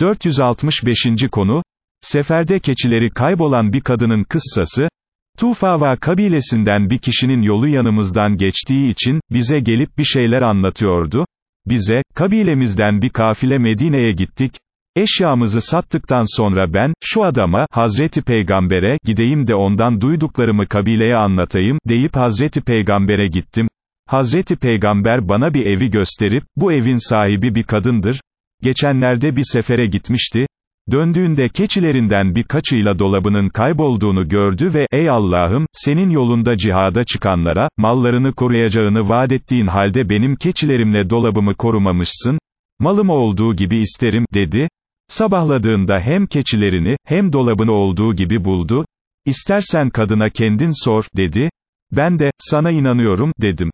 465. konu, Seferde keçileri kaybolan bir kadının kıssası, Tufava kabilesinden bir kişinin yolu yanımızdan geçtiği için, bize gelip bir şeyler anlatıyordu. Bize, kabilemizden bir kafile Medine'ye gittik, Eşyamızı sattıktan sonra ben, şu adama, Hazreti Peygamber'e, gideyim de ondan duyduklarımı kabileye anlatayım, deyip Hazreti Peygamber'e gittim. Hazreti Peygamber bana bir evi gösterip, bu evin sahibi bir kadındır. Geçenlerde bir sefere gitmişti. Döndüğünde keçilerinden birkaçıyla dolabının kaybolduğunu gördü ve, ey Allah'ım, senin yolunda cihada çıkanlara, mallarını koruyacağını vaat ettiğin halde benim keçilerimle dolabımı korumamışsın, malım olduğu gibi isterim, dedi. Sabahladığında hem keçilerini, hem dolabını olduğu gibi buldu. İstersen kadına kendin sor, dedi. Ben de, sana inanıyorum, dedim.